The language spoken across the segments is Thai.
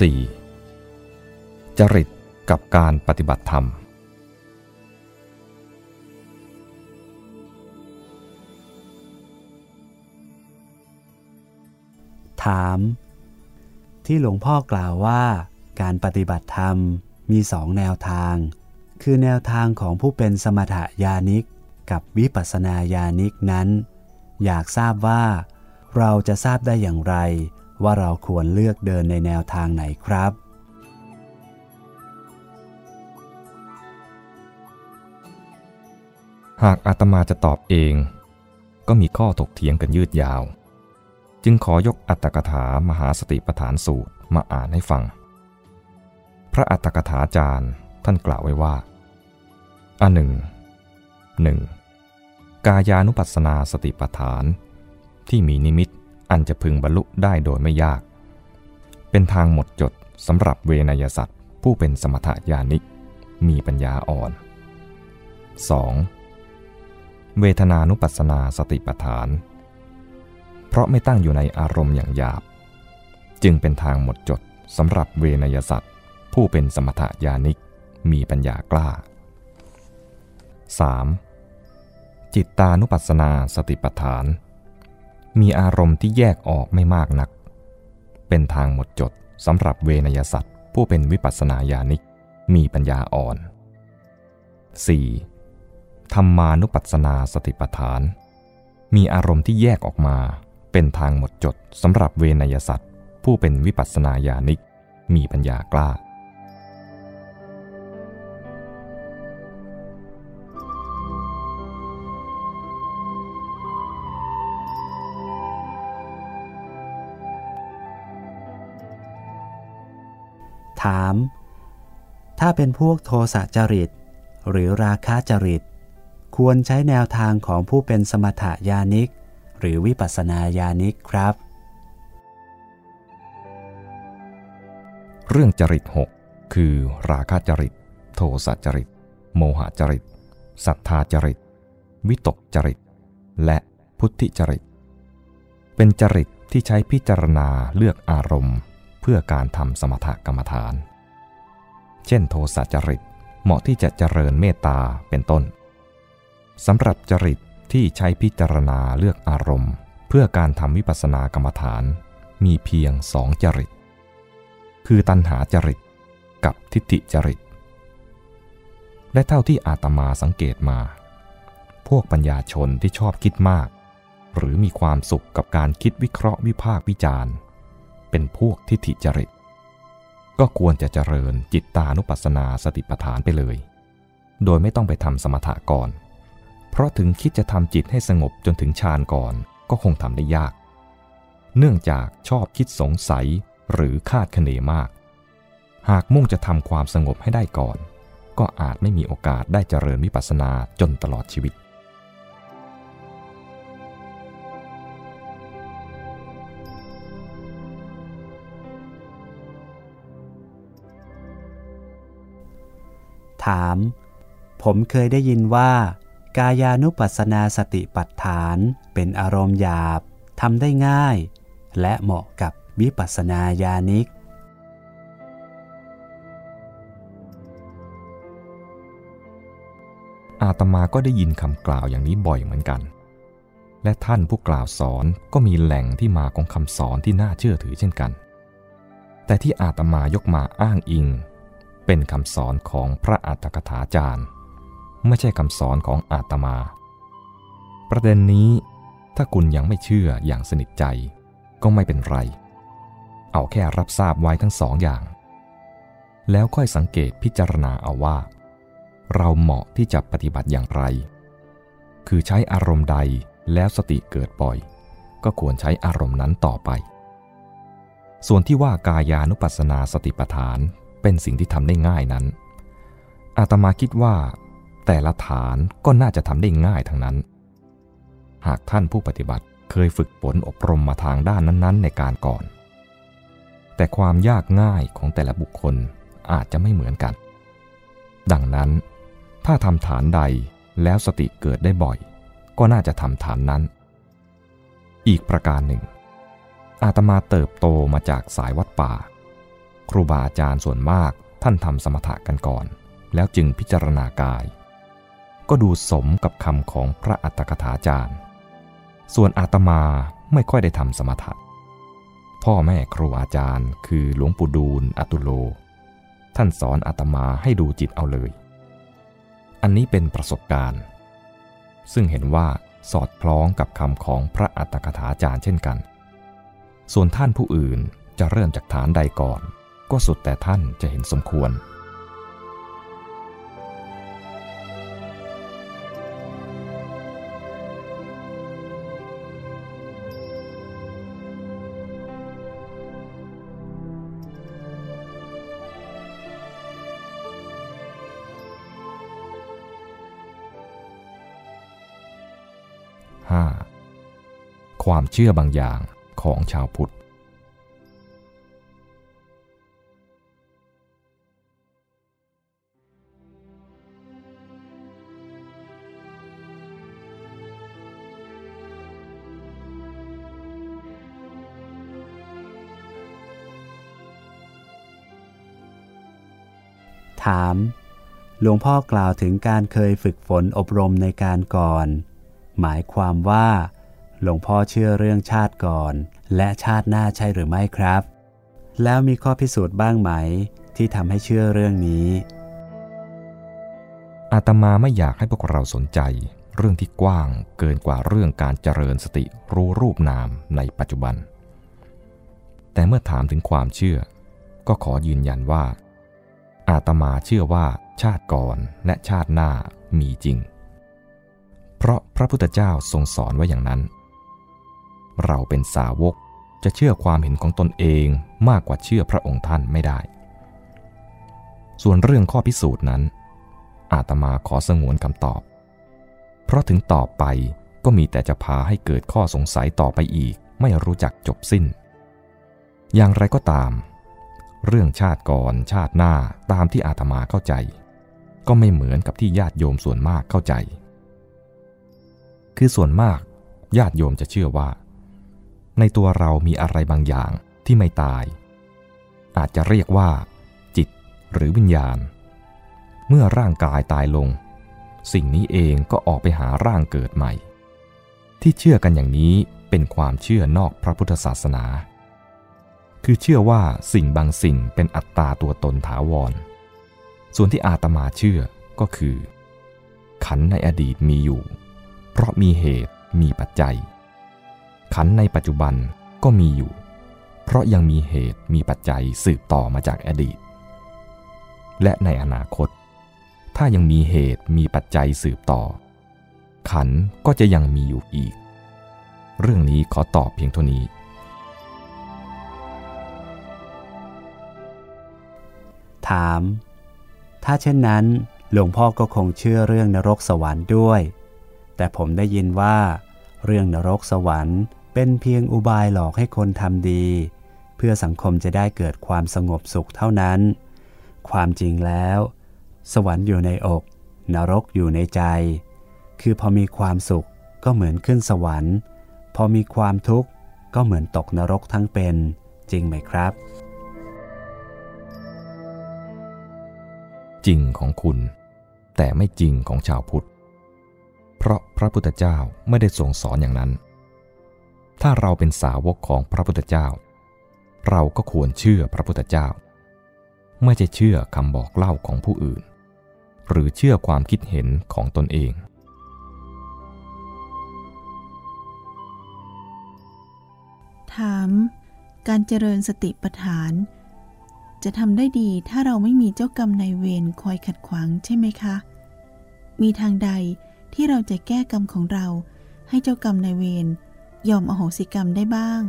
4. จริตกับการปฏิบัติธรรม ถาม ที่หลวงพ่อกล่าวว่าการปฏิบัติธรรมมีสองแนวทาง คือแนวทางของผู้เป็นสมถยานิก กับวิปัสสนาญาณิกนั้น อยากทราบว่า เราจะทราบได้อย่างไร ว่าเราควรเลือกเดินในแนวทางไหนครับ หากอาตมาจะตอบเอง ก็มีข้อถกเถียงกันยืดยาว จึงขอยกอัตถกถามหาสติปฐานสูตรมาอ่านให้ฟัง พระอัตถกถาจารย์ท่านกล่าวไว้ว่าอันหนึ่งหนึ่งกายานุปัสสนาสติปฐานที่มีนิมิต อันจะพึงบรรลุได้โดยไม่ยาก เป็นทางหมดจดสำหรับเวนยสัตว์ผู้เป็นสมถญาณิก มีปัญญาอ่อน 2. เวทนานุปัสสนาสติปัฏฐาน เพราะไม่ตั้งอยู่ในอารมณ์อย่างหยาบ จึงเป็นทางหมดจดสำหรับเวนยสัตว์ผู้เป็นสมถญาณิก มีปัญญากล้า 3. จิตตานุปัสสนาสติปัฏฐาน มีอารมณ์ที่แยกออกไม่มากนัก เป็นทางหมดจดสำหรับเวนยสัตว์ผู้เป็นวิปัสสนาญาณิกมีปัญญาอ่อน 4. ธรรมานุปัสสนาสติปัฏฐาน มีอารมณ์ที่แยกออกมา เป็นทางหมดจดสำหรับเวนยสัตว์ผู้เป็นวิปัสสนาญาณิกมีปัญญากล้า ถาม ถ้าเป็นพวกโทสะจริต หรือราคะจริต ควรใช้แนวทางของผู้เป็นสมถยานิก หรือวิปัสสนาญาณิกครับ เรื่องจริตหกคือ ราคะจริต โทสะจริต โมหจริตศรัทธาจริต วิตกจริต และพุทธิจริต เป็นจริตที่ใช้พิจารณาเลือกอารมณ์ เพื่อการทำสมถกรรมฐาน เช่นโทสะจริตเหมาะที่จะเจริญเมตตาเป็นต้นสำหรับจริตที่ใช้พิจารณาเลือกอารมณ์ เพื่อการทำวิปัสสนากรรมฐาน มีเพียงสองจริต คือตัณหาจริตกับทิฏฐิจริต และเท่าที่อาตมาสังเกตมา พวกปัญญาชนที่ชอบคิดมาก หรือมีความสุขกับการคิดวิเคราะห์วิพากษ์วิจารณ์ เป็นพวกทิฏฐิจริต ก็ควรจะเจริญจิตตานุปัสสนาสติปัฏฐานไปเลย โดยไม่ต้องไปทำสมถะก่อน เพราะถึงคิดจะทำจิตให้สงบจนถึงฌานก่อนก็คงทำได้ยาก เนื่องจากชอบคิดสงสัยหรือคาดคะเนมาก หากมุ่งจะทำความสงบให้ได้ก่อน ก็อาจไม่มีโอกาสได้เจริญวิปัสสนาจนตลอดชีวิต ถาม ผมเคยได้ยินว่า กายานุปัสสนาสติปัฏฐานเป็นอารมณ์หยาบทำได้ง่าย และเหมาะกับวิปัสสนาญาณิก อาตมาก็ได้ยินคำกล่าวอย่างนี้บ่อยเหมือนกัน และท่านผู้กล่าวสอนก็มีแหล่งที่มาของคำสอนที่น่าเชื่อถือเช่นกัน แต่ที่อาตมายกมาอ้างอิง เป็นคำสอนของพระอัตถกถาจารย์ ไม่ใช่คำสอนของอาตมา ประเด็นนี้ถ้าคุณยังไม่เชื่ออย่างสนิทใจก็ไม่เป็นไร เอาแค่รับทราบไว้ทั้งสองอย่าง แล้วค่อยสังเกตพิจารณาเอาว่า เราเหมาะที่จะปฏิบัติอย่างไร คือใช้อารมณ์ใดแล้วสติเกิดบ่อย ก็ควรใช้อารมณ์นั้นต่อไป ส่วนที่ว่ากายานุปัสสนาสติปัฏฐาน เป็นสิ่งที่ทำได้ง่ายนั้น อาตมาคิดว่า แต่ละฐานก็น่าจะทำได้ง่ายทั้งนั้น หากท่านผู้ปฏิบัติเคยฝึกฝนอบรมมาทางด้านนั้น ๆ ในการก่อน แต่ความยากง่ายของแต่ละบุคคลอาจจะไม่เหมือนกัน ดังนั้น ถ้าทำฐานใดแล้วสติเกิดได้บ่อย ก็น่าจะทำฐานนั้น อีกประการหนึ่ง อาตมาเติบโตมาจากสายวัดป่า ครูบาอาจารย์ส่วนมากท่านทำสมถะกันก่อน แล้วจึงพิจารณากาย ก็ดูสมกับคำของพระอัตถกถาจารย์ ส่วนอาตมาไม่ค่อยได้ทำสมถะ พ่อแม่ครูอาจารย์ คือหลวงปู่ดูลอตุโล ท่านสอนอาตมาให้ดูจิตเอาเลย อันนี้เป็นประสบการณ์ ซึ่งเห็นว่าสอดคล้องกับคำของพระอัตถกถาจารย์เช่นกัน ส่วนท่านผู้อื่นจะเริ่มจากฐานใดก่อน ก็สุดแต่ท่านจะเห็นสมควร 5. ความเชื่อบางอย่างของชาวพุทธ หลวงพ่อกล่าวถึงการเคยฝึกฝนอบรมในการก่อน หมายความว่า หลวงพ่อเชื่อเรื่องชาติก่อน และชาติหน้าใช่หรือไม่ครับ แล้วมีข้อพิสูจน์บ้างไหม ที่ทำให้เชื่อเรื่องนี้ อาตมาไม่อยากให้พวกเราสนใจ เรื่องที่กว้างเกินกว่าเรื่องการเจริญสติรู้รูปนามในปัจจุบัน แต่เมื่อถามถึงความเชื่อ ก็ขอยืนยันว่า อาตมาเชื่อว่า ชาติก่อนและชาติหน้ามีจริง เพราะพระพุทธเจ้าทรงสอนไว้อย่างนั้น เราเป็นสาวกจะเชื่อความเห็นของตนเองมากกว่าเชื่อพระองค์ท่านไม่ได้ ส่วนเรื่องข้อพิสูจน์นั้น อาตมาขอสงวนคำตอบ เพราะถึงตอบไปก็มีแต่จะพาให้เกิดข้อสงสัยต่อไปอีกไม่รู้จักจบสิ้น อย่างไรก็ตาม เรื่องชาติก่อนชาติหน้าตามที่อาตมาเข้าใจ ก็ไม่เหมือนกับที่ญาติโยมส่วนมากเข้าใจ คือส่วนมากญาติโยมจะเชื่อว่า ในตัวเรามีอะไรบางอย่างที่ไม่ตาย อาจจะเรียกว่า จิตหรือวิญญาณ เมื่อร่างกายตายลง สิ่งนี้เองก็ออกไปหาร่างเกิดใหม่ ที่เชื่อกันอย่างนี้เป็นความเชื่อนอกพระพุทธศาสนา คือเชื่อว่าสิ่งบางสิ่งเป็นอัตตาตัวตนถาวร ส่วนที่อาตมาเชื่อก็คือ ขันในอดีตมีอยู่ เพราะมีเหตุมีปัจจัย ขันในปัจจุบันก็มีอยู่ เพราะยังมีเหตุมีปัจจัยสืบต่อมาจากอดีต และในอนาคต ถ้ายังมีเหตุมีปัจจัยสืบต่อ ขันก็จะยังมีอยู่อีก เรื่องนี้ขอตอบเพียงเท่านี้ถาม ถ้าเช่นนั้น หลวงพ่อก็คงเชื่อเรื่องนรกสวรรค์ด้วย แต่ผมได้ยินว่า เรื่องนรกสวรรค์ เป็นเพียงอุบายหลอกให้คนทำดี เพื่อสังคมจะได้เกิดความสงบสุขเท่านั้น ความจริงแล้ว สวรรค์อยู่ในอก นรกอยู่ในใจ คือพอมีความสุขก็เหมือนขึ้นสวรรค์ พอมีความทุกข์ก็เหมือนตกนรกทั้งเป็น จริงไหมครับ จริงของคุณ แต่ไม่จริงของชาวพุทธ เพราะพระพุทธเจ้าไม่ได้ทรงสอนอย่างนั้น ถ้าเราเป็นสาวกของพระพุทธเจ้า เราก็ควรเชื่อพระพุทธเจ้า ไม่ใช่เชื่อคำบอกเล่าของผู้อื่น หรือเชื่อความคิดเห็นของตนเองถามการเจริญสติปัฏฐาน จะทำได้ดีถ้าเราไม่มีเจ้ากรรมนายเวรคอยขัดขวางใช่ไหมคะ มีทางใดที่เราจะแก้กรรมของเรา ให้เจ้ากรรมนายเวรยอมอโหสิกรรมได้บ้าง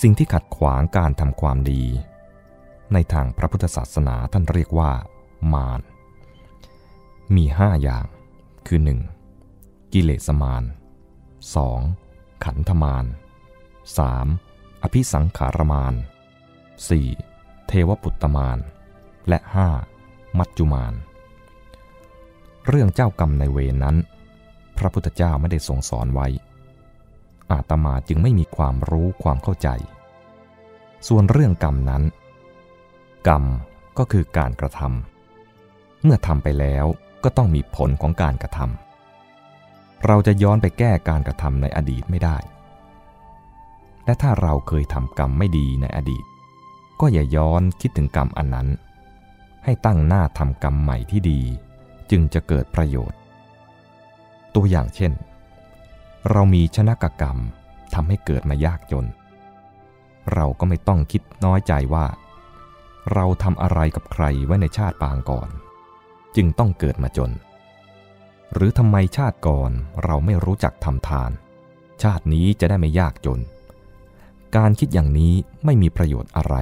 สิ่งที่ขัดขวางการทำความดี ในทางพระพุทธศาสนาท่านเรียกว่า มาร มีห้าอย่าง คือ 1. กิเลสมาร 2. ขันธมาร 3. อภิสังขารมาร 4. เทวปุตตมารและ 5. มัจจุมารเรื่องเจ้ากรรมในเวรนั้น พระพุทธเจ้าไม่ได้ทรงสอนไว้ อาตมาจึงไม่มีความรู้ความเข้าใจ ส่วนเรื่องกรรมนั้น กรรมก็คือการกระทำเมื่อทำไปแล้วก็ต้องมีผลของการกระทำเราจะย้อนไปแก้การกระทำในอดีตไม่ได้ และถ้าเราเคยทำกรรมไม่ดีในอดีต ก็อย่าย้อนคิดถึงกรรมอันนั้น ให้ตั้งหน้าทำกรรมใหม่ที่ดี จึงจะเกิดประโยชน์ ตัวอย่างเช่น เรามีชนะกกรรมทำให้เกิดมายากจน เราก็ไม่ต้องคิดน้อยใจว่า เราทำอะไรกับใครไว้ในชาติปางก่อน จึงต้องเกิดมาจน หรือทำไมชาติก่อนเราไม่รู้จักทำทาน ชาตินี้จะได้ไม่ยากจน การคิดอย่างนี้ไม่มีประโยชน์อะไร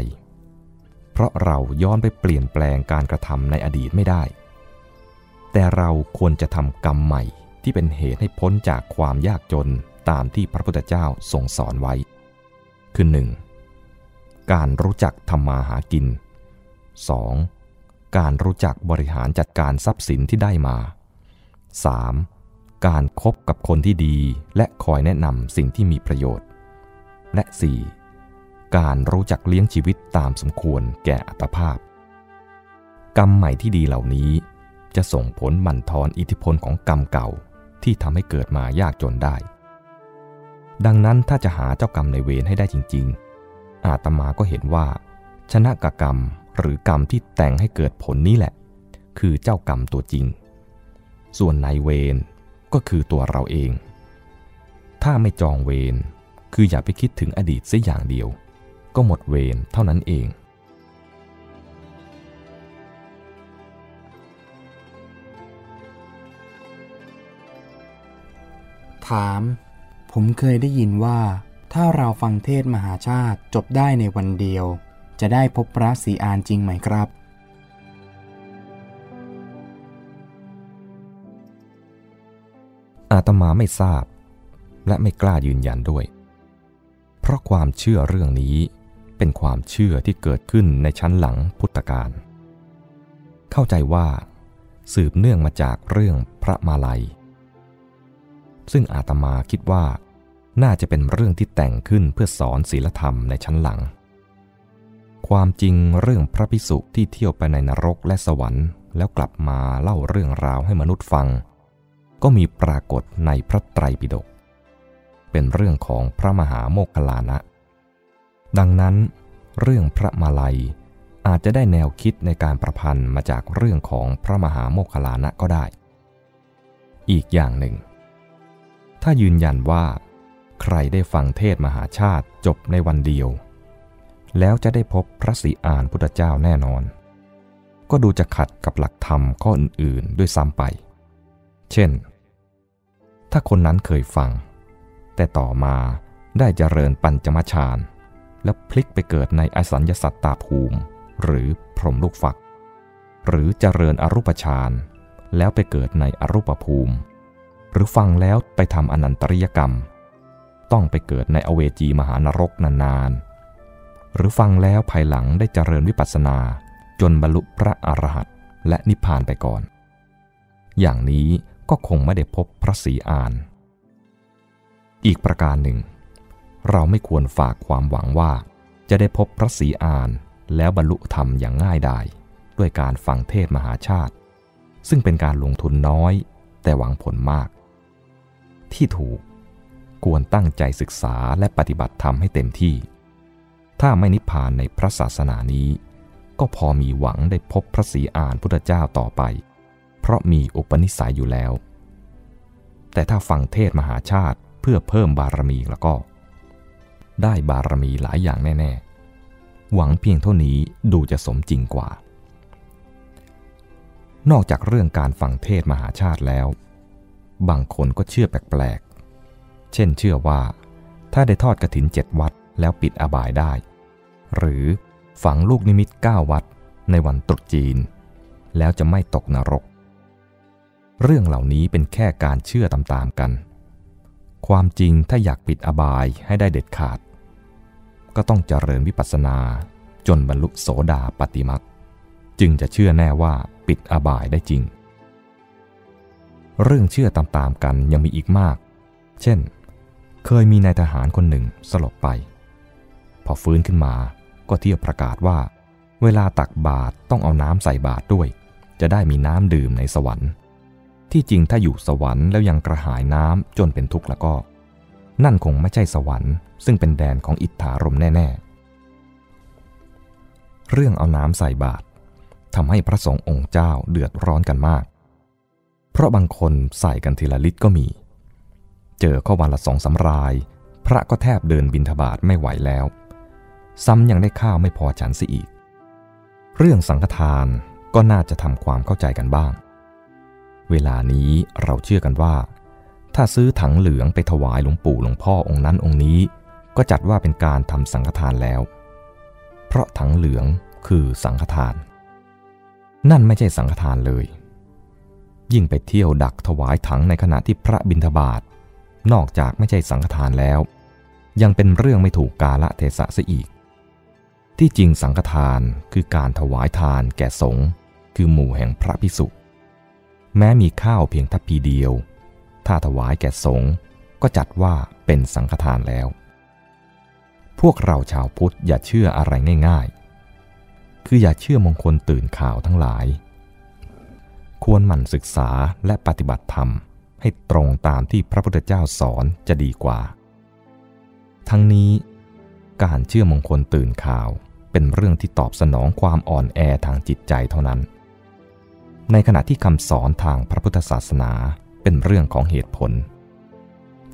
เพราะเราย้อนไปเปลี่ยนแปลงการกระทำในอดีตไม่ได้ แต่เราควรจะทำกรรมใหม่ที่เป็นเหตุให้พ้นจากความยากจนตามที่พระพุทธเจ้าทรงสอนไว้ คือ 1. การรู้จักทำมาหากิน 2. การรู้จักบริหารจัดการทรัพย์สินที่ได้มา 3. การครบกับคนที่ดีและคอยแนะนำสิ่งที่มีประโยชน์ และ 4. การรู้จักเลี้ยงชีวิตตามสมควรแก่อัตภาพ กรรมใหม่ที่ดีเหล่านี้ จะส่งผลบั่นทอนอิทธิพลของกรรมเก่าที่ทำให้เกิดมายากจนได้ ดังนั้นถ้าจะหาเจ้ากรรมในเวรให้ได้จริง ๆ อาตมาก็เห็นว่า ชนะกกรรมหรือกรรมที่แต่งให้เกิดผลนี้แหละ คือเจ้ากรรมตัวจริง ส่วนนายเวรก็คือตัวเราเอง ถ้าไม่จองเวร คืออย่าไปคิดถึงอดีตเสียอย่างเดียว ก็หมดเวรเท่านั้นเอง ถาม ผมเคยได้ยินว่า ถ้าเราฟังเทศมหาชาติจบได้ในวันเดียว จะได้พบพระศรีอานจริงไหมครับอาตมาไม่ทราบ และไม่กล้ายืนยันด้วย เพราะความเชื่อเรื่องนี้เป็นความเชื่อที่เกิดขึ้นในชั้นหลังพุทธกาล เข้าใจว่าสืบเนื่องมาจากเรื่องพระมาลัย ซึ่งอาตมาคิดว่าน่าจะเป็นเรื่องที่แต่งขึ้นเพื่อสอนศีลธรรมในชั้นหลัง ความจริงเรื่องพระพิสุที่เที่ยวไปในนรกและสวรรค์ แล้วกลับมาเล่าเรื่องราวให้มนุษย์ฟัง ก็มีปรากฏในพระไตรปิฎก เป็นเรื่องของพระมหาโมคคลานะ ดังนั้นเรื่องพระมาลัยอาจจะได้แนวคิดในการประพันธ์มาจากเรื่องของพระมหาโมคคลานะก็ได้ อีกอย่างหนึ่ง ถ้ายืนยันว่า ใครได้ฟังเทศมหาชาติจบในวันเดียว แล้วจะได้พบพระศรีอานพุทธเจ้าแน่นอน ก็ดูจะขัดกับหลักธรรมข้ออื่นๆด้วยซ้ำไป เช่น ถ้าคนนั้นเคยฟัง แต่ต่อมาได้เจริญปัญจมฌานแล้วพลิกไปเกิดในอสัญญสัตตาภูมิ หรือพรหมลูกฝัก หรือเจริญอรูปฌานแล้วไปเกิดในอรูปภูมิ หรือฟังแล้วไปทำอนันตริยกรรม ต้องไปเกิดในอเวจีมหานรกนานๆ หรือฟังแล้วภายหลังได้เจริญวิปัสสนา จนบรรลุพระอรหันต์และนิพพานไปก่อน อย่างนี้ก็คงไม่ได้พบพระศรีอาน อีกประการหนึ่ง เราไม่ควรฝากความหวังว่า จะได้พบพระศรีอานแล้วบรรลุธรรมอย่างง่ายดายด้วยการฟังเทศมหาชาติ ซึ่งเป็นการลงทุนน้อย แต่หวังผลมาก ที่ถูกควรตั้งใจศึกษาและปฏิบัติธรรมให้เต็มที่ ถ้าไม่นิพพานในพระศาสนานี้ ก็พอมีหวังได้พบพระศรีอานพุทธเจ้าต่อไป เพราะมีอุปนิสัยอยู่แล้ว แต่ถ้าฟังเทศมหาชาติ เพื่อเพิ่มบารมีแล้วก็ ได้บารมีหลายอย่างแน่ ๆ หวังเพียงเท่านี้ดูจะสมจริงกว่า นอกจากเรื่องการฟังเทศมหาชาติแล้ว บางคนก็เชื่อแปลกๆ เช่นเชื่อว่า ถ้าได้ทอดกระถินเจ็ดวัดแล้วปิดอบายได้ หรือฝังลูกนิมิต 9 วัดในวันตรุษจีน แล้วจะไม่ตกนรก เรื่องเหล่านี้เป็นแค่การเชื่อตามๆกัน ความจริงถ้าอยากปิดอบายให้ได้เด็ดขาด ก็ต้องเจริญวิปัสสนาจนบรรลุโสดาปติมักจึงจะเชื่อแน่ว่าปิดอบายได้จริง เรื่องเชื่อตามๆกันยังมีอีกมาก เช่น เคยมีนายทหารคนหนึ่งสลบไป พอฟื้นขึ้นมาก็เที่ยวประกาศว่า เวลาตักบาตรต้องเอาน้ำใส่บาตรด้วย จะได้มีน้ำดื่มในสวรรค์ ที่จริงถ้าอยู่สวรรค์แล้วยังกระหายน้ำจนเป็นทุกข์แล้วก็ นั่นคงไม่ใช่สวรรค์ ซึ่งเป็นแดนของอิทธารมแน่ ๆ เรื่องเอาน้ำใส่บาตรทำให้พระสงฆ์องค์เจ้าเดือดร้อนกันมาก เพราะบางคนใส่กันทีละลิตรก็มี เจอข้อวันละสองสาราย พระก็แทบเดินบินทบาทไม่ไหวแล้ว ซ้ำยังได้ข้าวไม่พอฉันสิอีก เรื่องสังฆทานก็น่าจะทำความเข้าใจกันบ้าง เวลานี้เราเชื่อกันว่า ถ้าซื้อถังเหลืองไปถวายหลวงปู่หลวงพ่อองค์นั้นองค์นี้ ก็จัดว่าเป็นการทำสังฆทานแล้ว เพราะถังเหลืองคือสังฆทาน นั่นไม่ใช่สังฆทานเลย ยิ่งไปเที่ยวดักถวายถังในขณะที่พระบิณฑบาตนอกจากไม่ใช่สังฆทานแล้ว ยังเป็นเรื่องไม่ถูกกาละเทศะเสียอีก ที่จริงสังฆทานคือการถวายทานแก่สงฆ์คือหมู่แห่งพระพิสุ แม้มีข้าวเพียงทัพพีเดียว ถ้าถวายแก่สงฆ์ก็จัดว่าเป็นสังฆทานแล้ว พวกเราชาวพุทธอย่าเชื่ออะไรง่ายๆ คืออย่าเชื่อมงคลตื่นข่าวทั้งหลาย ควรหมั่นศึกษาและปฏิบัติธรรมให้ตรงตามที่พระพุทธเจ้าสอนจะดีกว่า ทั้งนี้การเชื่อมงคลตื่นข่าวเป็นเรื่องที่ตอบสนองความอ่อนแอทางจิตใจเท่านั้น ในขณะที่คำสอนทางพระพุทธศาสนาเป็นเรื่องของเหตุผล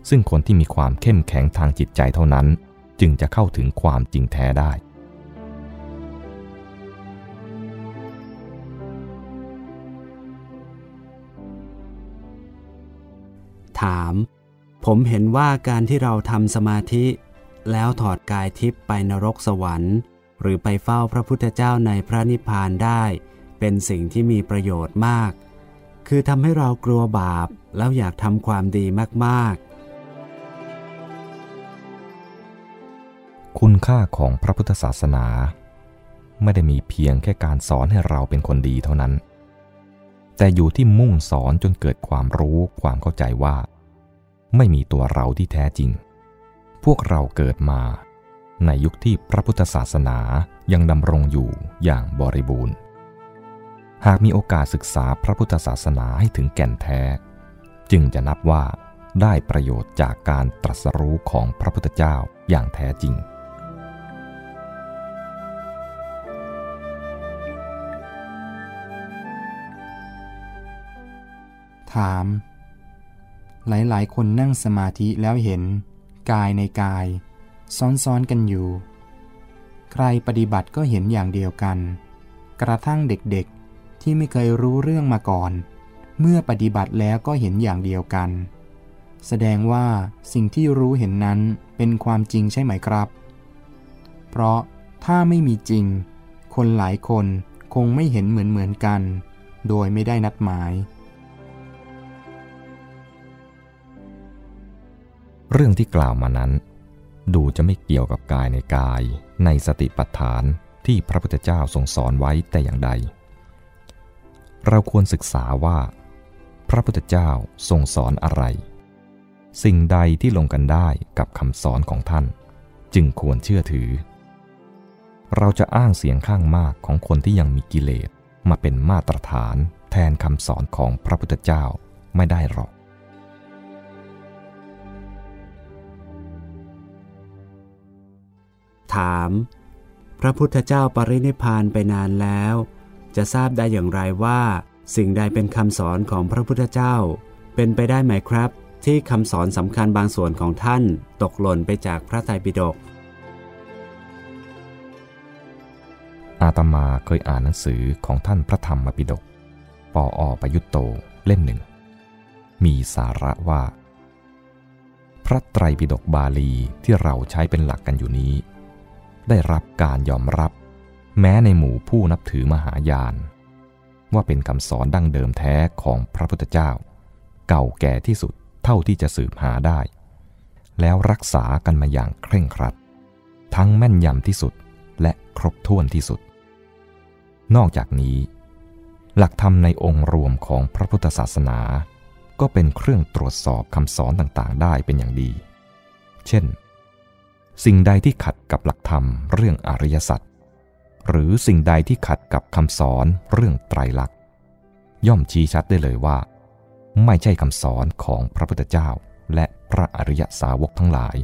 ซึ่งคนที่มีความเข้มแข็งทางจิตใจเท่านั้น จึงจะเข้าถึงความจริงแท้ได้ ถาม ผมเห็นว่าการที่เราทำสมาธิ แล้วถอดกายทิพย์ไปนรกสวรรค์ หรือไปเฝ้าพระพุทธเจ้าในพระนิพพานได้ เป็นสิ่งที่มีประโยชน์มาก คือทำให้เรากลัวบาปแล้วอยากทำความดีมากๆ คุณค่าของพระพุทธศาสนา ไม่ได้มีเพียงแค่การสอนให้เราเป็นคนดีเท่านั้น แต่อยู่ที่มุ่งสอนจนเกิดความรู้ความเข้าใจว่า ไม่มีตัวเราที่แท้จริง พวกเราเกิดมาในยุคที่พระพุทธศาสนายังดำรงอยู่อย่างบริบูรณ์ หากมีโอกาสศึกษาพระพุทธศาสนาให้ถึงแก่นแท้ จึงจะนับว่าได้ประโยชน์จากการตรัสรู้ของพระพุทธเจ้าอย่างแท้จริง ถาม หลายๆ คนนั่งสมาธิแล้วเห็น กายในกาย ซ้อนๆกันอยู่ ใครปฏิบัติก็เห็นอย่างเดียวกัน กระทั่งเด็กๆ ที่ไม่เคยรู้เรื่องมาก่อน เมื่อปฏิบัติแล้วก็เห็นอย่างเดียวกัน แสดงว่าสิ่งที่รู้เห็นนั้นเป็นความจริงใช่ไหมครับ เพราะถ้าไม่มีจริง คนหลายคนคงไม่เห็นเหมือนเหมือนกัน โดยไม่ได้นัดหมาย เรื่องที่กล่าวมานั้น ดูจะไม่เกี่ยวกับกายในกายในสติปัฏฐานที่พระพุทธเจ้าทรงสอนไว้แต่อย่างใด เราควรศึกษาว่า พระพุทธเจ้าทรงสอนอะไร สิ่งใดที่ลงกันได้กับคำสอนของท่าน จึงควรเชื่อถือ เราจะอ้างเสียงข้างมากของคนที่ยังมีกิเลสมาเป็นมาตรฐานแทนคำสอนของพระพุทธเจ้าไม่ได้หรอกถาม พระพุทธเจ้าปรินิพานไปนานแล้ว จะทราบได้อย่างไรว่า สิ่งใดเป็นคำสอนของพระพุทธเจ้า เป็นไปได้ไหมครับ ที่คำสอนสำคัญบางส่วนของท่านตกหล่นไปจากพระไตรปิฎกอาตมาเคยอ่านหนังสือของท่านพระธรรมปิฎกปออประยุตโตเล่มหนึ่ง มีสาระว่า พระไตรปิฎกบาลีที่เราใช้เป็นหลักกันอยู่นี้ ได้รับการยอมรับ แม้ในหมู่ผู้นับถือมหายาน ว่าเป็นคำสอนดั้งเดิมแท้ของพระพุทธเจ้า เก่าแก่ที่สุดเท่าที่จะสืบหาได้ แล้วรักษากันมาอย่างเคร่งครัด ทั้งแม่นยำที่สุดและครบถ้วนที่สุด นอกจากนี้ หลักธรรมในองค์รวมของพระพุทธศาสนา ก็เป็นเครื่องตรวจสอบคำสอนต่างๆ ได้เป็นอย่างดี เช่น สิ่งใดที่ขัดกับหลักธรรมเรื่องอริยสัจ หรือสิ่งใดที่ขัดกับคำสอนเรื่องไตรลักษณ์ย่อมชี้ชัดได้เลยว่า ไม่ใช่คำสอนของพระพุทธเจ้า และพระอริยสาวกทั้งหลาย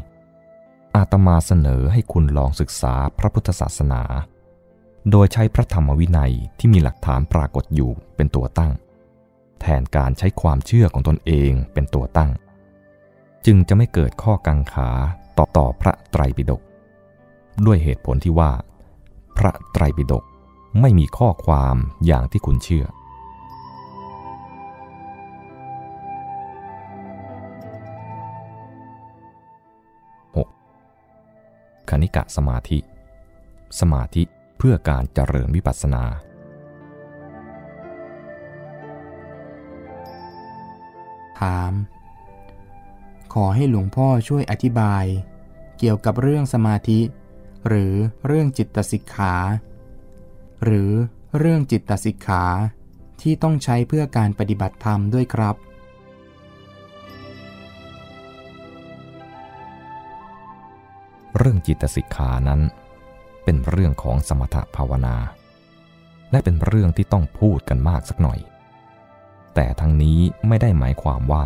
อาตมาเสนอให้คุณลองศึกษาพระพุทธศาสนา โดยใช้พระธรรมวินัยที่มีหลักฐานปรากฏอยู่เป็นตัวตั้ง แทนการใช้ความเชื่อของตนเองเป็นตัวตั้ง จึงจะไม่เกิดข้อกังขาต่อต่อพระไตรปิฎกด้วยเหตุผลที่ว่า พระไตรปิฎกไม่มีข้อความอย่างที่คุณเชื่อ 6. คณิกะสมาธิ สมาธิเพื่อการเจริญวิปัสสนา ถาม ขอให้หลวงพ่อช่วยอธิบาย เกี่ยวกับเรื่องสมาธิ หรือเรื่องจิตสิกขา หรือเรื่องจิตสิกขาที่ต้องใช้เพื่อการปฏิบัติธรรมด้วยครับ เรื่องจิตสิกขานั้น เป็นเรื่องของสมถภาวนา และเป็นเรื่องที่ต้องพูดกันมากสักหน่อย แต่ทั้งนี้ไม่ได้หมายความว่า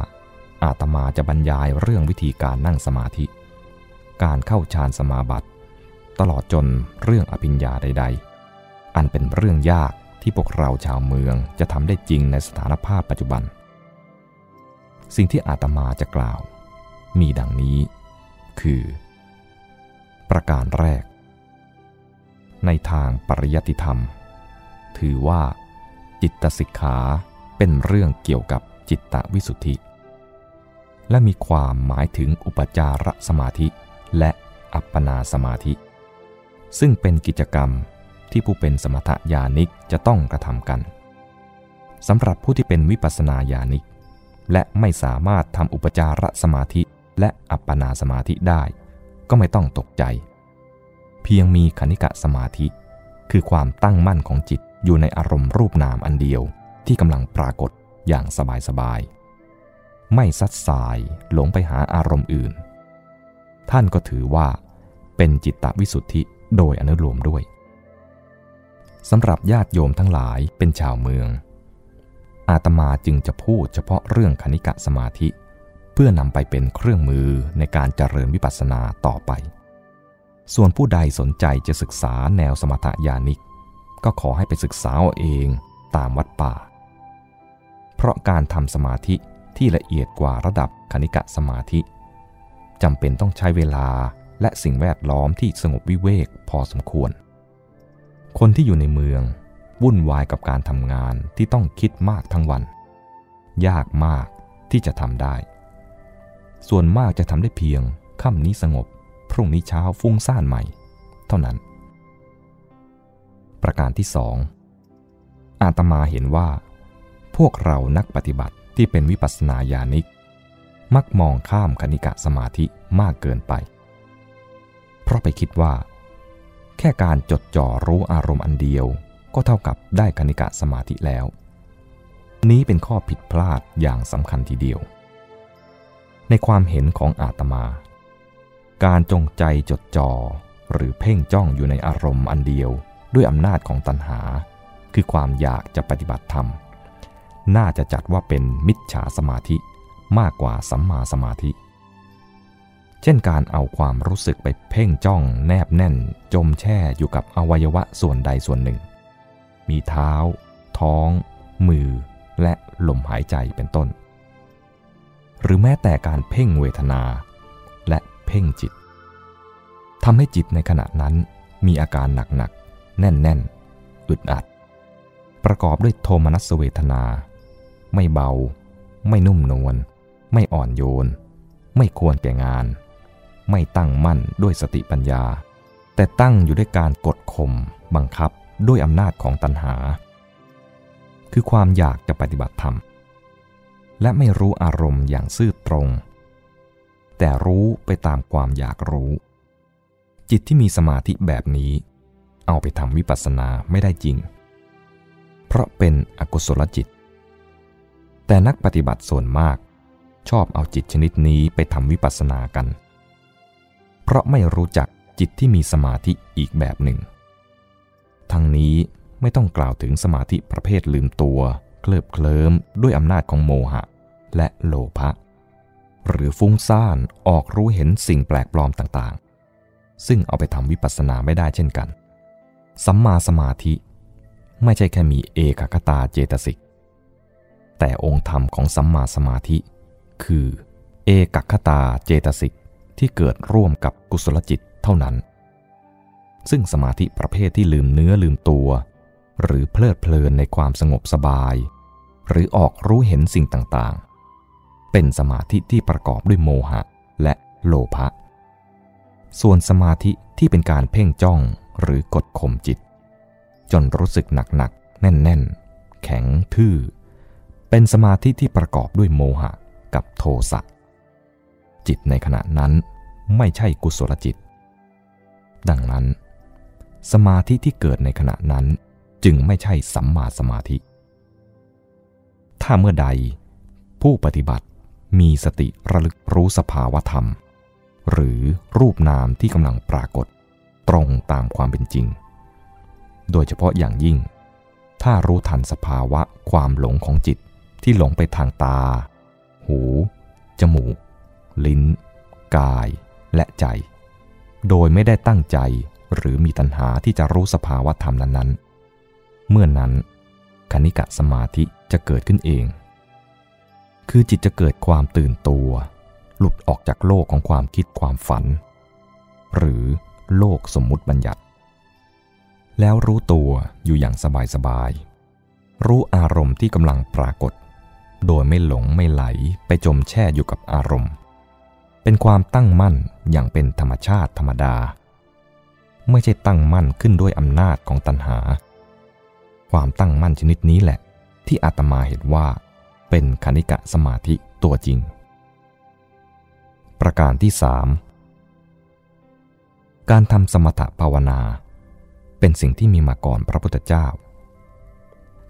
อาตมาจะบรรยายเรื่องวิธีการนั่งสมาธิ การเข้าฌานสมาบัติ ตลอดจนเรื่องอภิญญาใด ๆ อันเป็นเรื่องยากที่พวกเราชาวเมืองจะทำได้จริงในสถานภาพปัจจุบัน สิ่งที่อาตมาจะกล่าว มีดังนี้ คือ ประการแรก ในทางปริยัติธรรม ถือว่าจิตสิกขาเป็นเรื่องเกี่ยวกับจิตตวิสุทธิ และมีความหมายถึงอุปจารสมาธิและอัปปนาสมาธิ ซึ่งเป็นกิจกรรมที่ผู้เป็นสมถญาณิกจะต้องกระทำกันสำหรับผู้ที่เป็นวิปัสสนาญาณิก และไม่สามารถทำอุปจารสมาธิและอัปปนาสมาธิได้ ก็ไม่ต้องตกใจ เพียงมีคณิกะสมาธิ คือความตั้งมั่นของจิตอยู่ในอารมณ์รูปนามอันเดียวที่กำลังปรากฏอย่างสบายๆไม่ซัดสายหลงไปหาอารมณ์อื่น ท่านก็ถือว่าเป็นจิตตวิสุทธิ โดยอนุโลมด้วยสำหรับญาติโยมทั้งหลายเป็นชาวเมือง อาตมาจึงจะพูดเฉพาะเรื่องคณิกะสมาธิ เพื่อนำไปเป็นเครื่องมือในการเจริญวิปัสสนาต่อไป ส่วนผู้ใดสนใจจะศึกษาแนวสมถญาณิก ก็ขอให้ไปศึกษาเอาเองตามวัดป่า เพราะการทำสมาธิที่ละเอียดกว่าระดับคณิกะสมาธิจำเป็นต้องใช้เวลา และสิ่งแวดล้อมที่สงบวิเวกพอสมควร คนที่อยู่ในเมือง วุ่นวายกับการทำงานที่ต้องคิดมากทั้งวัน ยากมากที่จะทำได้ ส่วนมากจะทำได้เพียงค่ำนี้สงบ พรุ่งนี้เช้าฟุ้งซ่านใหม่ เท่านั้น ประการที่สองอาตมาเห็นว่า พวกเรานักปฏิบัติที่เป็นวิปัสสนาญาณิก มักมองข้ามคณิกะสมาธิมากเกินไป ราะไปคิดว่า แค่การจดจ่อรู้อารมณ์อันเดียวก็เท่ากับได้คณิกะสมาธิแล้ว นี้เป็นข้อผิดพลาดอย่างสำคัญทีเดียว ในความเห็นของอาตมา การจงใจจดจ่อหรือเพ่งจ้องอยู่ในอารมณ์อันเดียวด้วยอำนาจของตัณหา คือความอยากจะปฏิบัติธรรม น่าจะจัดว่าเป็นมิจฉาสมาธิมากกว่าสัมมาสมาธิ เช่นการเอาความรู้สึกไปเพ่งจ้องแนบแน่น จมแช่อยู่กับอวัยวะส่วนใดส่วนหนึ่ง มีเท้า ท้อง มือ และลมหายใจเป็นต้น หรือแม้แต่การเพ่งเวทนา และเพ่งจิตทำให้จิตในขณะนั้นมีอาการหนักๆ แน่นๆ อึดอัด ประกอบด้วยโทมนัสเวทนา ไม่เบา ไม่นุ่มนวล ไม่อ่อนโยน ไม่ควรแก่งาน ไม่ตั้งมั่นด้วยสติปัญญา แต่ตั้งอยู่ด้วยการกดข่มบังคับด้วยอำนาจของตัณหา คือความอยากจะปฏิบัติธรรม และไม่รู้อารมณ์อย่างซื่อตรง แต่รู้ไปตามความอยากรู้ จิตที่มีสมาธิแบบนี้ เอาไปทำวิปัสสนาไม่ได้จริง เพราะเป็นอกุศลจิต แต่นักปฏิบัติส่วนมากชอบเอาจิตชนิดนี้ไปทำวิปัสสนากัน เพราะไม่รู้จักจิตที่มีสมาธิอีกแบบหนึ่ง ทั้งนี้ไม่ต้องกล่าวถึงสมาธิประเภทลืมตัว เคลิบเคลิ้มด้วยอำนาจของโมหะ และโลภะหรือฟุ้งซ่านออกรู้เห็นสิ่งแปลกปลอมต่างๆ ซึ่งเอาไปทำวิปัสสนาไม่ได้เช่นกัน สัมมาสมาธิ ไม่ใช่แค่มีเอกคตาเจตสิก แต่องค์ธรรมของสัมมาสมาธิ คือ เอกคตาเจตสิก ที่เกิดร่วมกับกุศลจิตเท่านั้น ซึ่งสมาธิประเภทที่ลืมเนื้อลืมตัว หรือเพลิดเพลินในความสงบสบาย หรือออกรู้เห็นสิ่งต่างๆ เป็นสมาธิที่ประกอบด้วยโมหะและโลภะ ส่วนสมาธิที่เป็นการเพ่งจ้องหรือกดข่มจิต จนรู้สึกหนักๆ แน่นๆ แข็งทื่อ เป็นสมาธิที่ประกอบด้วยโมหะกับโทสะ จิตในขณะนั้นไม่ใช่กุศลจิต ดังนั้น สมาธิที่เกิดในขณะนั้นจึงไม่ใช่สัมมาสมาธิ ถ้าเมื่อใดผู้ปฏิบัติมีสติระลึกรู้สภาวธรรม หรือรูปนามที่กำลังปรากฏตรงตามความเป็นจริง โดยเฉพาะอย่างยิ่ง ถ้ารู้ทันสภาวะความหลงของจิตที่หลงไปทางตา หู จมูก ลิ้น กาย และใจ โดยไม่ได้ตั้งใจหรือมีตัณหาที่จะรู้สภาวะธรรมนั้นๆ เมื่อนนั้น คณิกะสมาธิจะเกิดขึ้นเอง คือจิตจะเกิดความตื่นตัว หลุดออกจากโลกของความคิดความฝัน หรือโลกสมมุติบัญญัติ แล้วรู้ตัวอยู่อย่างสบายๆ รู้อารมณ์ที่กำลังปรากฏ โดยไม่หลงไม่ไหลไปจมแช่อยู่กับอารมณ์ เป็นความตั้งมั่นอย่างเป็นธรรมชาติธรรมดา ไม่ใช่ตั้งมั่นขึ้นด้วยอำนาจของตัณหา ความตั้งมั่นชนิดนี้แหละ ที่อาตมาเห็นว่า เป็นคณิกะสมาธิตัวจริง ประการที่สามการทำสมถภาวนา เป็นสิ่งที่มีมาก่อนพระพุทธเจ้า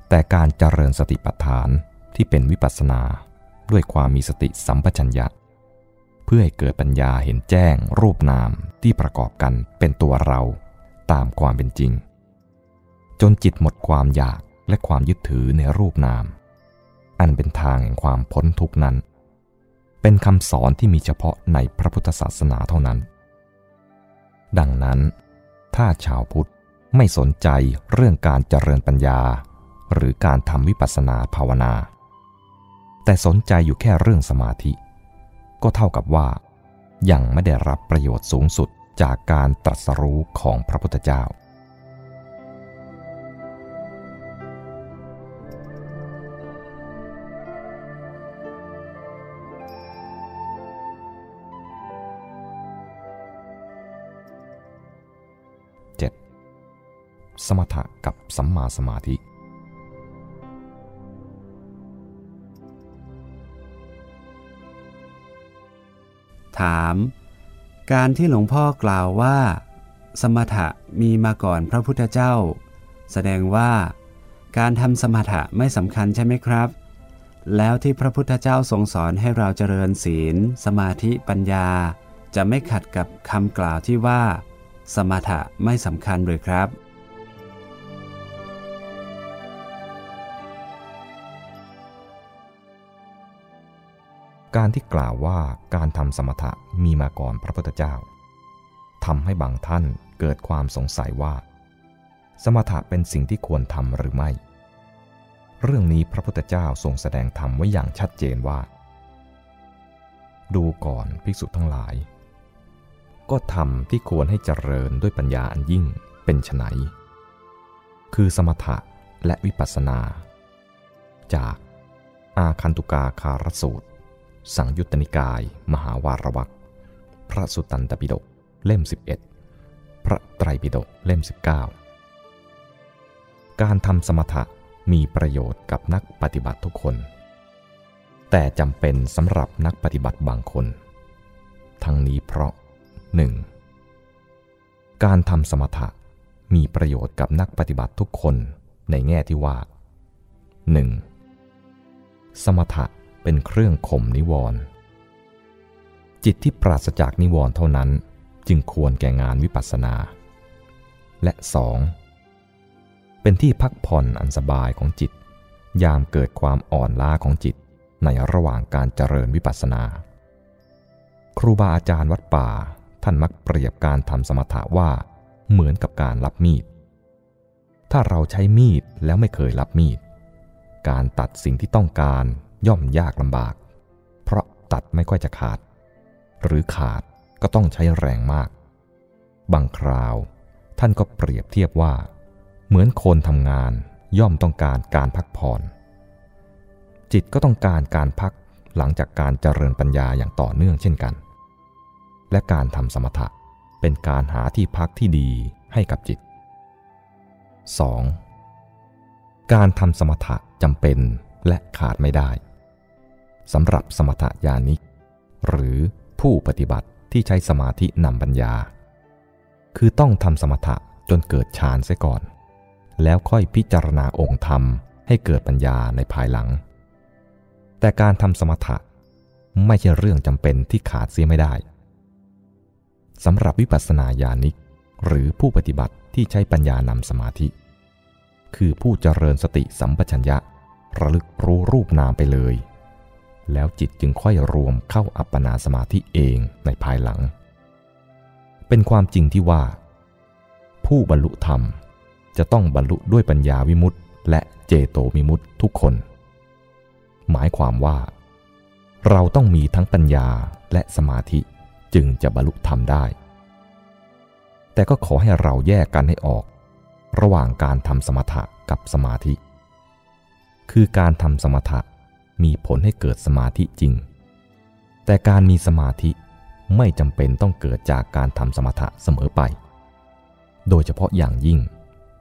แต่การเจริญสติปัฏฐานที่เป็นวิปัสสนาด้วยความมีสติสัมปชัญญะเพื่อให้เกิดปัญญาเห็นแจ้งรูปนามที่ประกอบกันเป็นตัวเราตามความเป็นจริง จนจิตหมดความอยากและความยึดถือในรูปนาม อันเป็นทางแห่งความพ้นทุกนั้น เป็นคำสอนที่มีเฉพาะในพระพุทธศาสนาเท่านั้น ดังนั้น ถ้าชาวพุทธไม่สนใจเรื่องการเจริญปัญญา หรือการทำวิปัสสนาภาวนา แต่สนใจอยู่แค่เรื่องสมาธิ ก็เท่ากับว่า ยังไม่ได้รับประโยชน์สูงสุดจากการตรัสรู้ของพระพุทธเจ้า 7. สมถะกับสัมมาสมาธิ ถาม การที่หลวงพ่อกล่าวว่า สมถะมีมาก่อนพระพุทธเจ้า แสดงว่า การทำสมถะไม่สำคัญใช่ไหมครับ แล้วที่พระพุทธเจ้าทรงสอนให้เราเจริญศีล สมาธิปัญญา จะไม่ขัดกับคำกล่าวที่ว่า สมถะไม่สำคัญหรือครับ การที่กล่าวว่าการทำสมถะมีมาก่อนพระพุทธเจ้าทำให้บางท่านเกิดความสงสัยว่า สมถะเป็นสิ่งที่ควรทำหรือไม่ เรื่องนี้พระพุทธเจ้าทรงแสดงธรรมไว้อย่างชัดเจนว่า ดูก่อนภิกษุทั้งหลาย ก็ทำที่ควรให้เจริญด้วยปัญญาอันยิ่งเป็นไฉนคือสมถะและวิปัสสนา จากอาคันตุกาคารสูตร สังยุตตนิกาย มหาวารวักพระสุตตันตปิฎกเล่ม 11 พระไตรปิฎกเล่ม 19 การทำสมถะมีประโยชน์กับนักปฏิบัติทุกคน แต่จำเป็นสำหรับนักปฏิบัติบางคน ทั้งนี้เพราะ 1. การทำสมถะมีประโยชน์กับนักปฏิบัติทุกคนในแง่ที่ว่า 1. สมถะ เป็นเครื่องข่มนิวรณ์จิตที่ปราศจากนิวรณ์เท่านั้นจึงควรแก่งานวิปัสสนา และ 2. เป็นที่พักผ่อนอันสบายของจิต ยามเกิดความอ่อนล้าของจิตในระหว่างการเจริญวิปัสสนา ครูบาอาจารย์วัดป่าท่านมักเปรียบการทำสมถะว่าเหมือนกับการรับมีด ถ้าเราใช้มีดแล้วไม่เคยรับมีด การตัดสิ่งที่ต้องการ ย่อมยากลำบาก เพราะตัดไม่ค่อยจะขาด หรือขาดก็ต้องใช้แรงมาก บางคราวท่านก็เปรียบเทียบว่า เหมือนคนทำงานย่อมต้องการการพักผ่อน จิตก็ต้องการการพักหลังจากการเจริญปัญญาอย่างต่อเนื่องเช่นกัน และการทำสมถะเป็นการหาที่พักที่ดีให้กับจิต 2. การทำสมถะจำเป็นและขาดไม่ได้ สำหรับสมถญาณิก หรือผู้ปฏิบัติที่ใช้สมาธินำปัญญา คือต้องทำสมถะจนเกิดฌานเสียก่อน แล้วค่อยพิจารณาองค์ธรรมให้เกิดปัญญาในภายหลัง แต่การทำสมถะไม่ใช่เรื่องจำเป็นที่ขาดเสียไม่ได้สำหรับวิปัสสนาญาณิก หรือผู้ปฏิบัติที่ใช้ปัญญานำสมาธิ คือผู้เจริญสติสัมปชัญญะระลึกรู้รูปนามไปเลย แล้วจิตจึงค่อยรวมเข้าอัปปนาสมาธิเองในภายหลัง เป็นความจริงที่ว่า ผู้บรรลุธรรมจะต้องบรรลุด้วยปัญญาวิมุตติและเจโตวิมุตติทุกคน หมายความว่า เราต้องมีทั้งปัญญาและสมาธิจึงจะบรรลุธรรมได้ แต่ก็ขอให้เราแยกกันให้ออก ระหว่างการทำสมถะกับสมาธิ คือการทำสมถะ มีผลให้เกิดสมาธิจริง แต่การมีสมาธิไม่จำเป็นต้องเกิดจากการทำสมถะเสมอไป โดยเฉพาะอย่างยิ่ง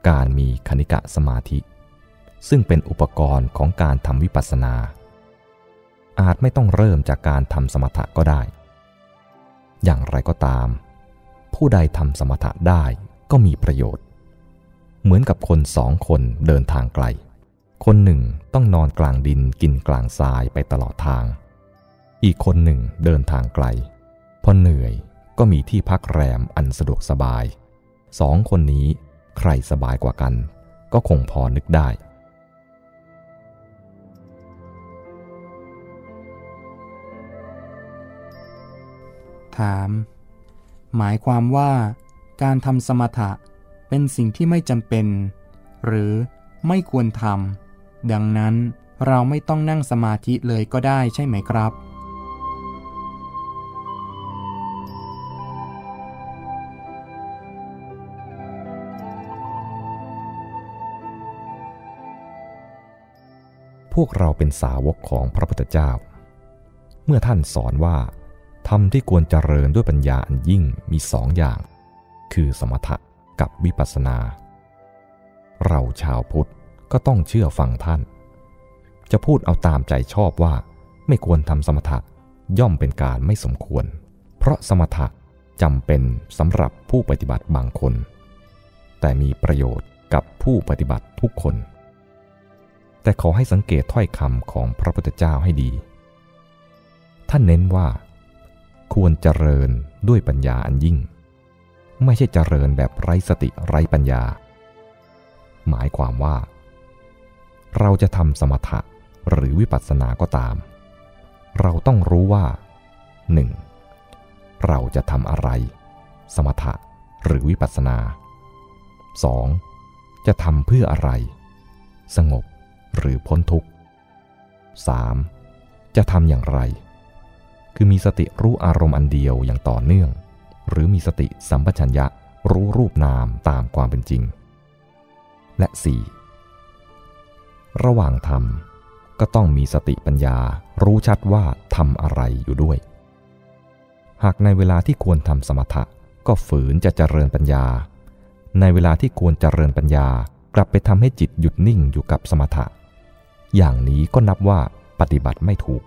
การมีคณิกะสมาธิ ซึ่งเป็นอุปกรณ์ของการทำวิปัสสนา อาจไม่ต้องเริ่มจากการทำสมถะก็ได้ อย่างไรก็ตาม ผู้ใดทำสมถะได้ก็มีประโยชน์ เหมือนกับคนสองคนเดินทางไกล คนหนึ่งต้องนอนกลางดินกินกลางทรายไปตลอดทาง อีกคนหนึ่งเดินทางไกล พอเหนื่อยก็มีที่พักแรมอันสะดวกสบาย สองคนนี้ใครสบายกว่ากัน ก็คงพอนึกได้ ถาม หมายความว่าการทำสมถะเป็นสิ่งที่ไม่จำเป็น หรือไม่ควรทำ ดังนั้นเราไม่ต้องนั่งสมาธิเลยก็ได้ใช่ไหมครับ พวกเราเป็นสาวกของพระพุทธเจ้า เมื่อท่านสอนว่าธรรมที่ควรเจริญด้วยปัญญาอันยิ่งมีสองอย่าง คือสมถะกับวิปัสสนา เราชาวพุทธ ก็ต้องเชื่อฟังท่าน จะพูดเอาตามใจชอบว่า ไม่ควรทำสมถะย่อมเป็นการไม่สมควร เพราะสมถะจำเป็นสำหรับผู้ปฏิบัติบางคน แต่มีประโยชน์กับผู้ปฏิบัติทุกคน แต่ขอให้สังเกตถ้อยคำของพระพุทธเจ้าให้ดี ท่านเน้นว่า ควรเจริญด้วยปัญญาอันยิ่ง ไม่ใช่เจริญแบบไร้สติไร้ปัญญา หมายความว่า เราจะทำสมถะหรือวิปัสสนาก็ตาม เราต้องรู้ว่า 1. เราจะทำอะไร สมถะหรือวิปัสสนา 2. จะทำเพื่ออะไร สงบหรือพ้นทุกข์ 3. จะทำอย่างไร คือมีสติรู้อารมณ์อันเดียวอย่างต่อเนื่อง หรือมีสติสัมปชัญญะรู้รูปนามตามความเป็นจริง และ 4. ระหว่างทำก็ต้องมีสติปัญญารู้ชัดว่าทำอะไรอยู่ด้วย หากในเวลาที่ควรทำสมถะก็ฝืนจะเจริญปัญญา ในเวลาที่ควรเจริญปัญญากลับไปทำให้จิตหยุดนิ่งอยู่กับสมถะ อย่างนี้ก็นับว่าปฏิบัติไม่ถูก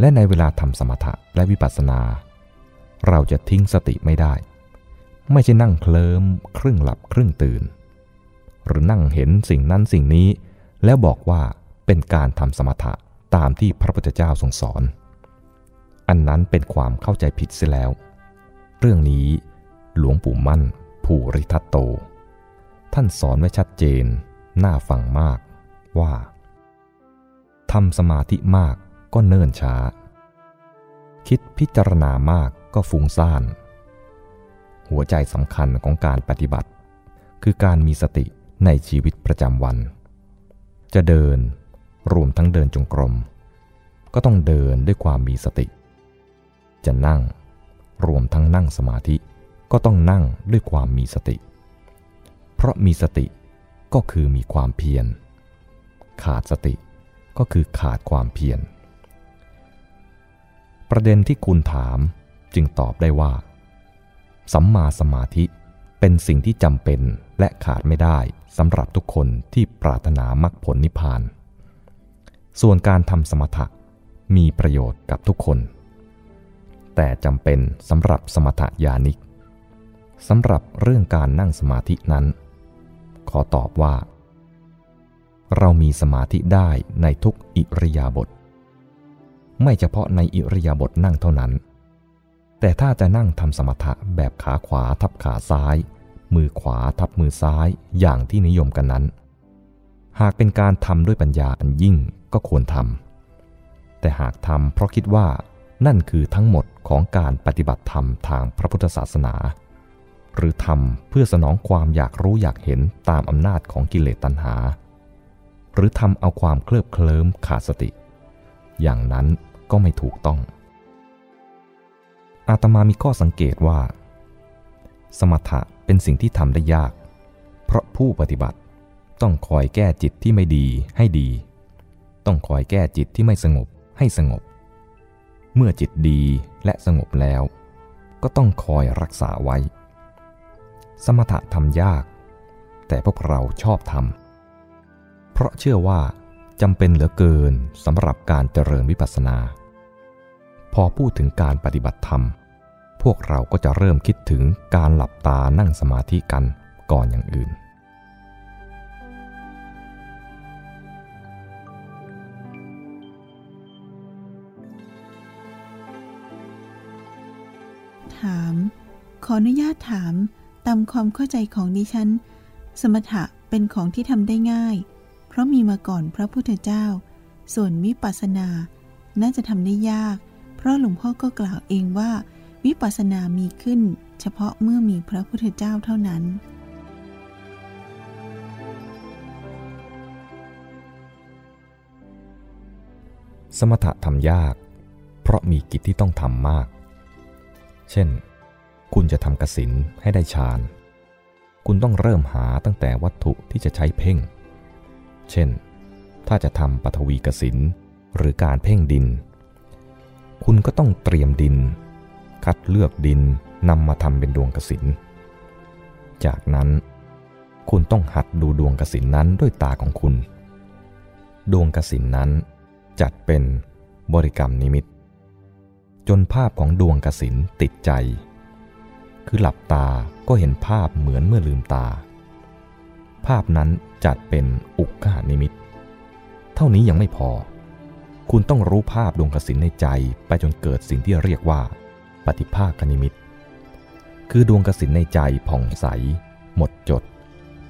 และในเวลาทำสมถะและวิปัสสนา เราจะทิ้งสติไม่ได้ ไม่ใช่นั่งเคลิ้มครึ่งหลับครึ่งตื่น หรือนั่งเห็นสิ่งนั้นสิ่งนี้ แล้วบอกว่าเป็นการทำสมถะตามที่พระพุทธเจ้าทรงสอน อันนั้นเป็นความเข้าใจผิดเสียแล้ว เรื่องนี้หลวงปู่มั่น ภูริทัตโต ท่านสอนไว้ชัดเจน น่าฟังมากว่าทำสมาธิมากก็เนิ่นช้า คิดพิจารณามากก็ฟุ้งซ่าน หัวใจสำคัญของการปฏิบัติ คือการมีสติ ในชีวิตประจำวัน จะเดินรวมทั้งเดินจงกรม ก็ต้องเดินด้วยความมีสติ จะนั่งรวมทั้งนั่งสมาธิก็ต้องนั่งด้วยความมีสติ เพราะมีสติก็คือมีความเพียร ขาดสติก็คือขาดความเพียร ประเด็นที่คุณถามจึงตอบได้ว่า สัมมาสมาธิเป็นสิ่งที่จำเป็นและขาดไม่ได้ สำหรับทุกคนที่ปรารถนามรรคผลนิพพาน ส่วนการทำสมถะมีประโยชน์กับทุกคน แต่จำเป็นสำหรับสมถะญาณิกสำหรับเรื่องการนั่งสมาธินั้น ขอตอบว่า เรามีสมาธิได้ในทุกอิริยาบถไม่เฉพาะในอิริยาบถนั่งเท่านั้น แต่ถ้าจะนั่งทำสมถะแบบขาขวาทับขาซ้าย มือขวาทับมือซ้ายอย่างที่นิยมกันนั้น หากเป็นการทำด้วยปัญญาอันยิ่งก็ควรทำแต่หากทำเพราะคิดว่านั่นคือทั้งหมดของการปฏิบัติธรรมทางพระพุทธศาสนา หรือทำเพื่อสนองความอยากรู้อยากเห็นตามอำนาจของกิเลสตัณหา หรือทำเอาความเคลิบเคลิ้มขาดสติ อย่างนั้นก็ไม่ถูกต้อง อาตมามีข้อสังเกตว่า สมถะ เป็นสิ่งที่ทำได้ยาก เพราะผู้ปฏิบัติต้องคอยแก้จิตที่ไม่ดีให้ดี ต้องคอยแก้จิตที่ไม่สงบให้สงบ เมื่อจิตดีและสงบแล้ว ก็ต้องคอยรักษาไว้ สมถะทำยาก แต่พวกเราชอบทำเพราะเชื่อว่าจำเป็นเหลือเกินสำหรับการเจริญวิปัสสนา พอพูดถึงการปฏิบัติธรรม พวกเราก็จะเริ่มคิดถึงการหลับตานั่งสมาธิกันก่อนอย่างอื่น ถาม ขออนุญาตถามตามความเข้าใจของดิฉัน สมถะเป็นของที่ทำได้ง่าย เพราะมีมาก่อนพระพุทธเจ้า ส่วนวิปัสสนา น่าจะทำได้ยาก เพราะหลวงพ่อก็กล่าวเองว่า วิปัสสนามีขึ้นเฉพาะเมื่อมีพระพุทธเจ้าเท่านั้น สมถะทำยาก เพราะมีกิจที่ต้องทำมาก เช่น คุณจะทำกสินให้ได้ฌาน คุณต้องเริ่มหาตั้งแต่วัตถุที่จะใช้เพ่ง เช่น ถ้าจะทำปฐวีกสินหรือการเพ่งดิน คุณก็ต้องเตรียมดิน คัดเลือกดินนำมาทำเป็นดวงกสิน จากนั้น คุณต้องหัดดูดวงกสินนั้นด้วยตาของคุณ ดวงกสินนั้นจัดเป็นบริกรรมนิมิต จนภาพของดวงกสินติดใจ คือหลับตาก็เห็นภาพเหมือนเมื่อลืมตา ภาพนั้นจัดเป็นอุกขานิมิต เท่านี้ยังไม่พอ คุณต้องรู้ภาพดวงกสินในใจไปจนเกิดสิ่งที่เรียกว่า ปฏิภาคนิมิต คือดวงกสินในใจผ่องใส หมดจด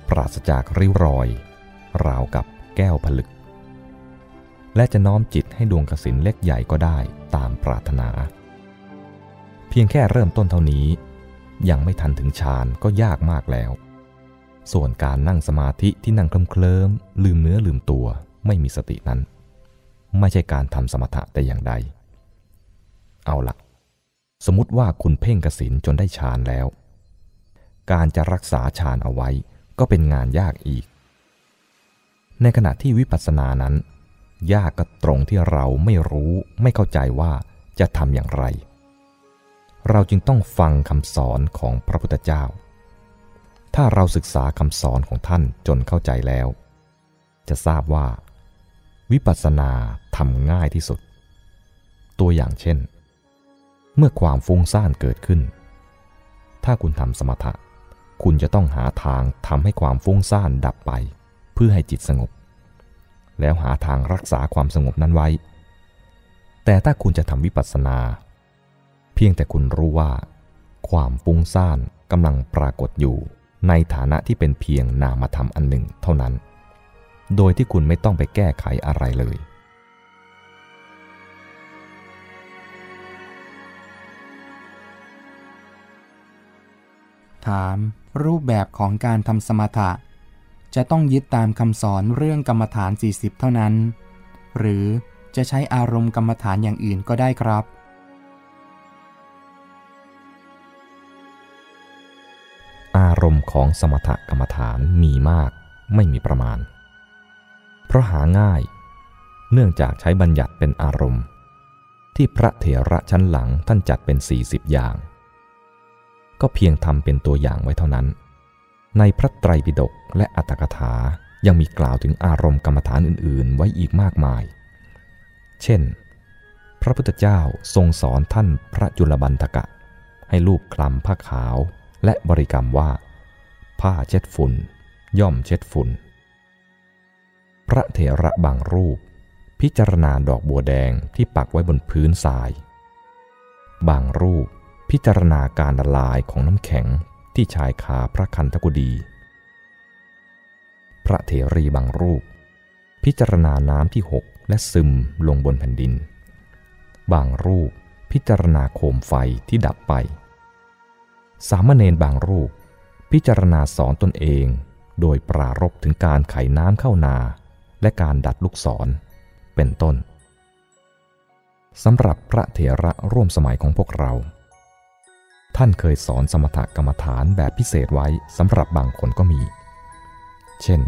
ปราศจากริ้วรอย ราวกับแก้วผลึก และจะน้อมจิตให้ดวงกสินเล็กใหญ่ก็ได้ตามปรารถนา เพียงแค่เริ่มต้นเท่านี้ ยังไม่ทันถึงฌานก็ยากมากแล้ว ส่วนการนั่งสมาธิที่นั่งเคลิ้มลืมเนื้อลืมตัวไม่มีสตินั้น ไม่ใช่การทำสมถะแต่อย่างใด เอาละ สมมติว่าคุณเพ่งกสินจนได้ฌานแล้ว การจะรักษาฌานเอาไว้ก็เป็นงานยากอีก ในขณะที่วิปัสสนานั้น ยากก็ตรงที่เราไม่รู้ไม่เข้าใจว่าจะทำอย่างไร เราจึงต้องฟังคำสอนของพระพุทธเจ้า ถ้าเราศึกษาคำสอนของท่านจนเข้าใจแล้ว จะทราบว่า วิปัสสนาทำง่ายที่สุด ตัวอย่างเช่น เมื่อความฟุ้งซ่านเกิดขึ้น ถ้าคุณทำสมถะ คุณจะต้องหาทางทำให้ความฟุ้งซ่านดับไป เพื่อให้จิตสงบ แล้วหาทางรักษาความสงบนั้นไว้ แต่ถ้าคุณจะทำวิปัสสนา เพียงแต่คุณรู้ว่า ความฟุ้งซ่านกำลังปรากฏอยู่ในฐานะที่เป็นเพียงนามธรรมอันหนึ่งเท่านั้น โดยที่คุณไม่ต้องไปแก้ไขอะไรเลยาม รูปแบบของการทำสมถะ จะต้องยึดตามคำสอนเรื่องกรรมฐาน 40 เท่านั้น หรือจะใช้อารมณ์กรรมฐานอย่างอื่นก็ได้ครับ อารมณ์ของสมถกรรมฐานมีมากไม่มีประมาณ เพราะหาง่าย เนื่องจากใช้บัญญัติเป็นอารมณ์ ที่พระเถระชั้นหลังท่านจัดเป็น 40 อย่าง ก็เพียงทำเป็นตัวอย่างไว้เท่านั้น ในพระไตรปิฎกและอัตถกถายังมีกล่าวถึงอารมณ์กรรมฐานอื่นๆ ไว้อีกมากมาย เช่น พระพุทธเจ้าทรงสอนท่านพระจุลบันทกะ ให้ลูบคลำผ้าขาวและบริกรรมว่า ผ้าเช็ดฝุ่น ย่อมเช็ดฝุ่น พระเถระบางรูป พิจารณาดอกบัวแดงที่ปักไว้บนพื้นทราย บางรูป พิจารณาการละลายของน้ำแข็งที่ชายคาพระคันธกุดี พระเถรีบางรูป พิจารณาน้ำที่หกและซึมลงบนแผ่นดิน บางรูปพิจารณาโคมไฟที่ดับไป สามเณรบางรูป พิจารณาสอนตนเอง โดยปรารบถึงการไขน้ำเข้านา และการดัดลูกศร เป็นต้นสำหรับพระเถระร่วมสมัยของพวกเรา ท่านเคยสอนสมถกรรมฐานแบบพิเศษไว้สำหรับบางคนก็มี เช่น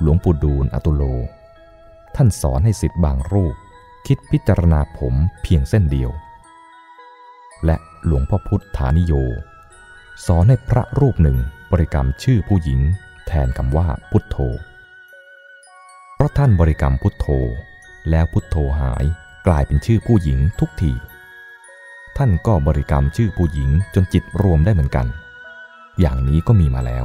หลวงปู่ดูลอตุโล ท่านสอนให้สิทธิ์บางรูป คิดพิจารณาผมเพียงเส้นเดียว และหลวงพ่อพุทธานิโย สอนให้พระรูปหนึ่งบริกรรมชื่อผู้หญิง แทนคำว่าพุทโธ เพราะท่านบริกรรมพุทโธ แล้วพุทโธหายกลายเป็นชื่อผู้หญิงทุกที ท่านก็บริกรรมชื่อผู้หญิงจนจิตรวมได้เหมือนกัน อย่างนี้ก็มีมาแล้ว